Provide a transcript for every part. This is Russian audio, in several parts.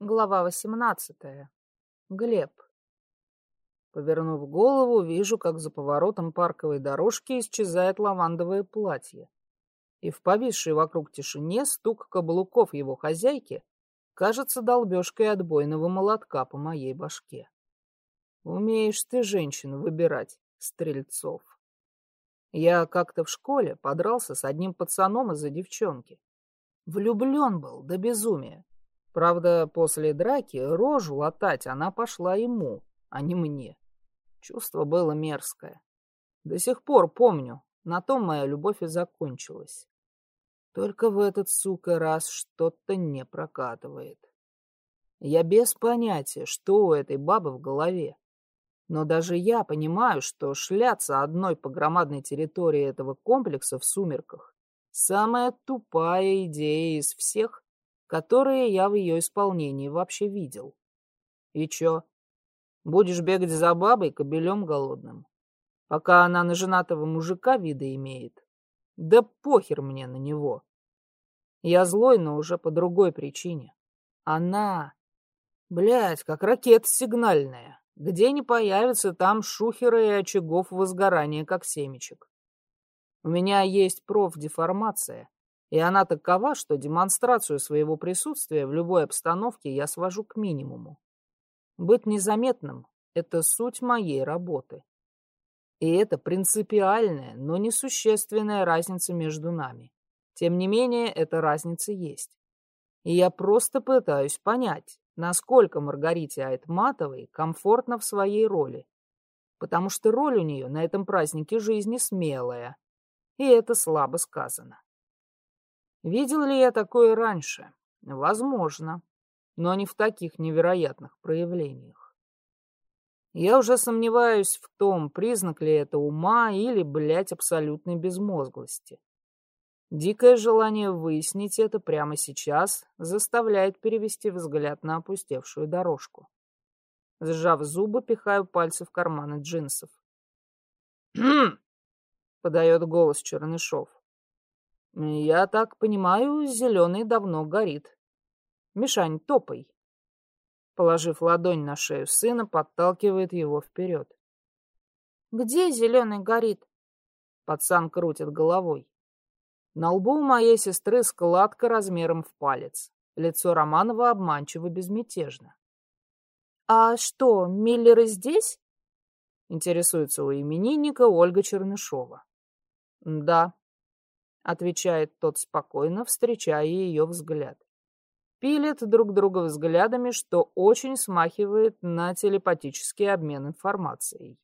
Глава 18. Глеб. Повернув голову, вижу, как за поворотом парковой дорожки исчезает лавандовое платье. И в повисшей вокруг тишине стук каблуков его хозяйки кажется долбежкой отбойного молотка по моей башке. Умеешь ты женщин выбирать, Стрельцов. Я как-то в школе подрался с одним пацаном из-за девчонки. Влюблен был до безумия. Правда, после драки рожу латать она пошла ему, а не мне. Чувство было мерзкое. До сих пор помню, на том моя любовь и закончилась. Только в этот, сука, раз что-то не прокатывает. Я без понятия, что у этой бабы в голове. Но даже я понимаю, что шляться одной по громадной территории этого комплекса в сумерках — самая тупая идея из всех, которые я в ее исполнении вообще видел. И чё? Будешь бегать за бабой кобелем голодным, пока она на женатого мужика вида имеет? Да похер мне на него. Я злой, но уже по другой причине. Она, блядь, как ракета сигнальная. Где не появится, там шухера и очагов возгорания, как семечек. У меня есть профдеформация, и она такова, что демонстрацию своего присутствия в любой обстановке я свожу к минимуму. Быть незаметным — это суть моей работы. И это принципиальная, но несущественная разница между нами. Тем не менее, эта разница есть. И я просто пытаюсь понять, насколько Маргарите Айтматовой комфортно в своей роли. Потому что роль у нее на этом празднике жизни смелая. И это слабо сказано. Видел ли я такое раньше? Возможно, но не в таких невероятных проявлениях. Я уже сомневаюсь в том, признак ли это ума или, блядь, абсолютной безмозглости. Дикое желание выяснить это прямо сейчас заставляет перевести взгляд на опустевшую дорожку. Сжав зубы, пихаю пальцы в карманы джинсов. «Хм!» — подает голос Чернышов. Я так понимаю, зеленый давно горит. Мишань, топай. Положив ладонь на шею сына, подталкивает его вперед. Где зеленый горит? Пацан крутит головой. На лбу у моей сестры складка размером в палец. Лицо Романова обманчиво безмятежно. «А что, Миллеры здесь?» Интересуется у именинника Ольга Чернышова. «Да», отвечает тот спокойно, встречая ее взгляд. Пилят друг друга взглядами, что очень смахивает на телепатический обмен информацией.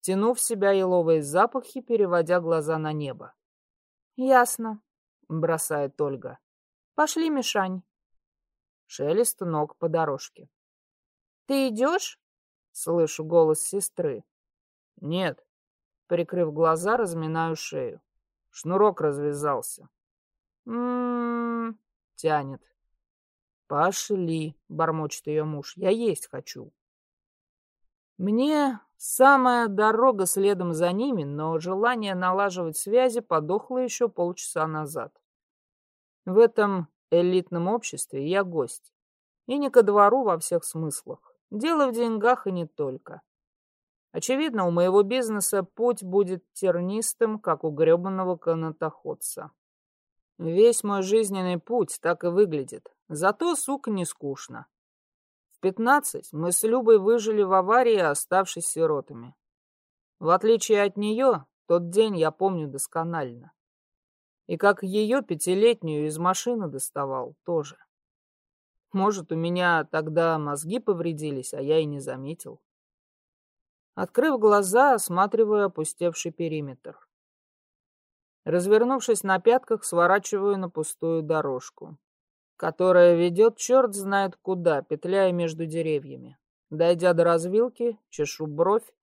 Тянув в себя еловые запахи, переводя глаза на небо. «Ясно», — бросает Ольга. «Пошли, Мишань». Шелест ног по дорожке. «Ты идешь?» — слышу голос сестры. «Нет». Прикрыв глаза, разминаю шею. Шнурок развязался. М-м-м, тянет. Пошли, бормочет ее муж. Я есть хочу. Мне самая дорога следом за ними, но желание налаживать связи подохло еще полчаса назад. В этом элитном обществе я гость. И не ко двору во всех смыслах. Дело в деньгах и не только. Очевидно, у моего бизнеса путь будет тернистым, как у гребаного канатоходца. Весь мой жизненный путь так и выглядит. Зато, сука, не скучно. В пятнадцать мы с Любой выжили в аварии, оставшись сиротами. В отличие от нее, тот день я помню досконально. И как ее пятилетнюю из машины доставал, тоже. Может, у меня тогда мозги повредились, а я и не заметил. Открыв глаза, осматриваю опустевший периметр. Развернувшись на пятках, сворачиваю на пустую дорожку, которая ведет черт знает куда, петляя между деревьями. Дойдя до развилки, чешу бровь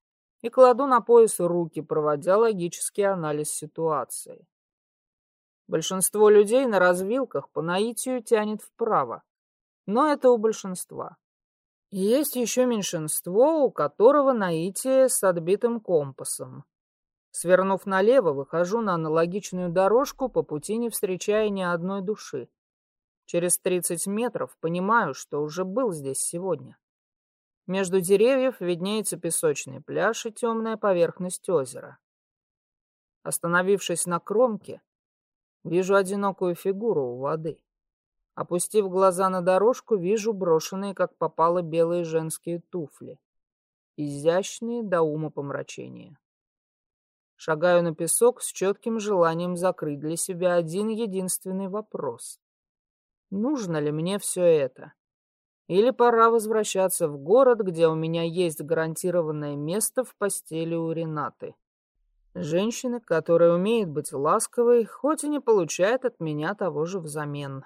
и кладу на пояс руки, проводя логический анализ ситуации. Большинство людей на развилках по наитию тянет вправо, но это у большинства. Есть еще меньшинство, у которого наитие с отбитым компасом. Свернув налево, выхожу на аналогичную дорожку, по пути не встречая ни одной души. Через тридцать метров понимаю, что уже был здесь сегодня. Между деревьев виднеется песочный пляж и темная поверхность озера. Остановившись на кромке, вижу одинокую фигуру у воды. Опустив глаза на дорожку, вижу брошенные, как попало, белые женские туфли. Изящные до ума помрачения. Шагаю на песок с четким желанием закрыть для себя один единственный вопрос. Нужно ли мне все это? Или пора возвращаться в город, где у меня есть гарантированное место в постели у Ренаты? Женщины, которая умеет быть ласковой, хоть и не получает от меня того же взамен.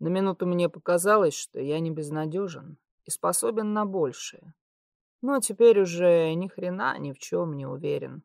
На минуту мне показалось, что я не безнадежен и способен на большее. Но теперь уже ни хрена ни в чем не уверен.